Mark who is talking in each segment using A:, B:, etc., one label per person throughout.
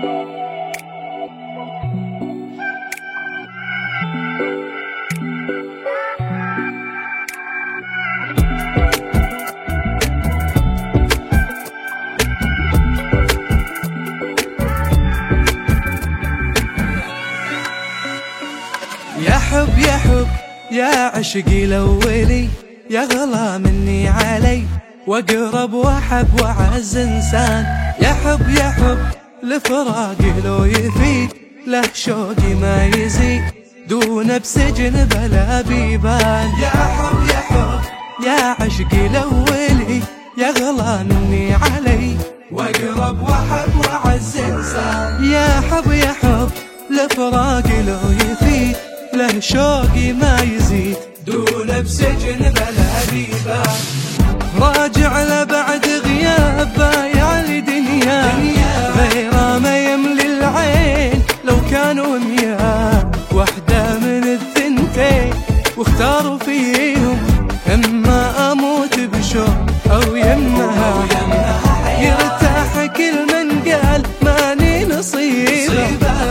A: يا حب يا حب يا عشقي الاولي يا غلا مني علي وأقرب وأحب وأعز إنسان. يا حب يا حب لفراقي لو يفيد له شوقي ما يزيد. دون بسجن بلا بيبان. يا حب يا حب يا عشقي الاولي يا غلا مني علي. واقرب واحب واعز إنسان. يا حب يا حب لفراقي لو يفيد له شوقي ما يزيد. دون بسجن بلا بيبان. واختاروا فيهم أما أموت بشوق أو يمها. يرتاح كل من قال ماني نصيبه.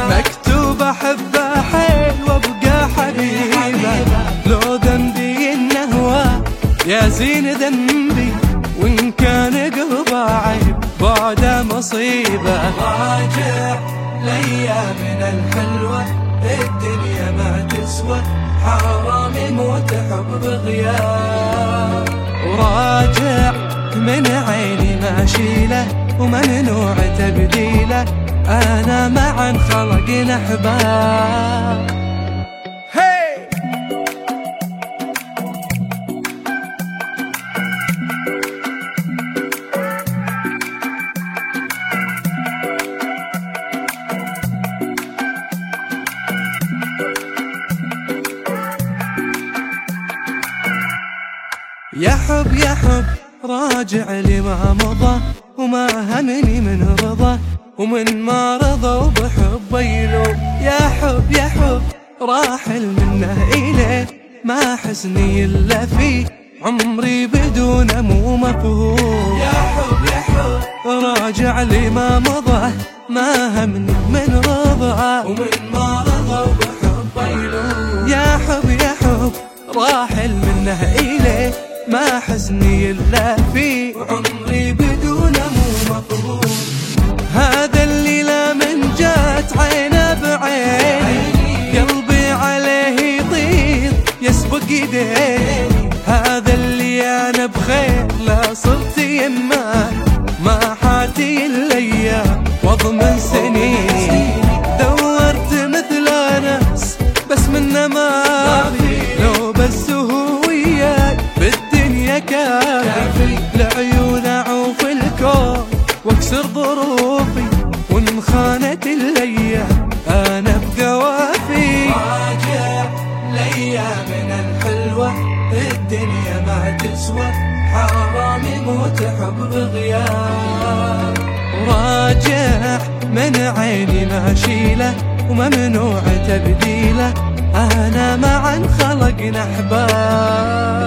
A: مكتوب احبه حيل وأبقى حبيبه. لو ذنبي إنه هو يا زين ذنبي. وإن كان قلبه عيب بعده مصيبه. راجع لايامنا الحلوة. الدنيا ما تسوى حرام يموت حب بغياب وراجع من عيني ما اشيله وممنوع تبديله أنا معا خلقنا احباب يا حب يا حب راجع لما مضى وما همني من رضا ومن ما رضى وبحب يلوم يا حب يا حب راحل منه إليه. ما حسني إلا فيه عمري بدونه مو مفهوم. يا حب يا حب راجع لما مضى ما همني من رضا ومن ما رضى وبحب يلوم يا حب يا حب راحل منه إليه. ما حزني إلا فيه وعمري بدونه مو مفهوم هذا اللي لا من جات عينه بعيني قلبي عليه يطير يسبق يديه هذا اللي أنا بخير لا صرت يمه ما حاتي الأيام واضمن سنين. كافي لعيون أعوف الكون وأكسر ظروفي وان خانت الأيام أنا بقوافي راجع لايامنا الحلوة الدنيا ما تسوى حرام يموت حب بغياب راجع من عيني ما اشيله وممنوع تبديله أنا معا خلقنا أحباب.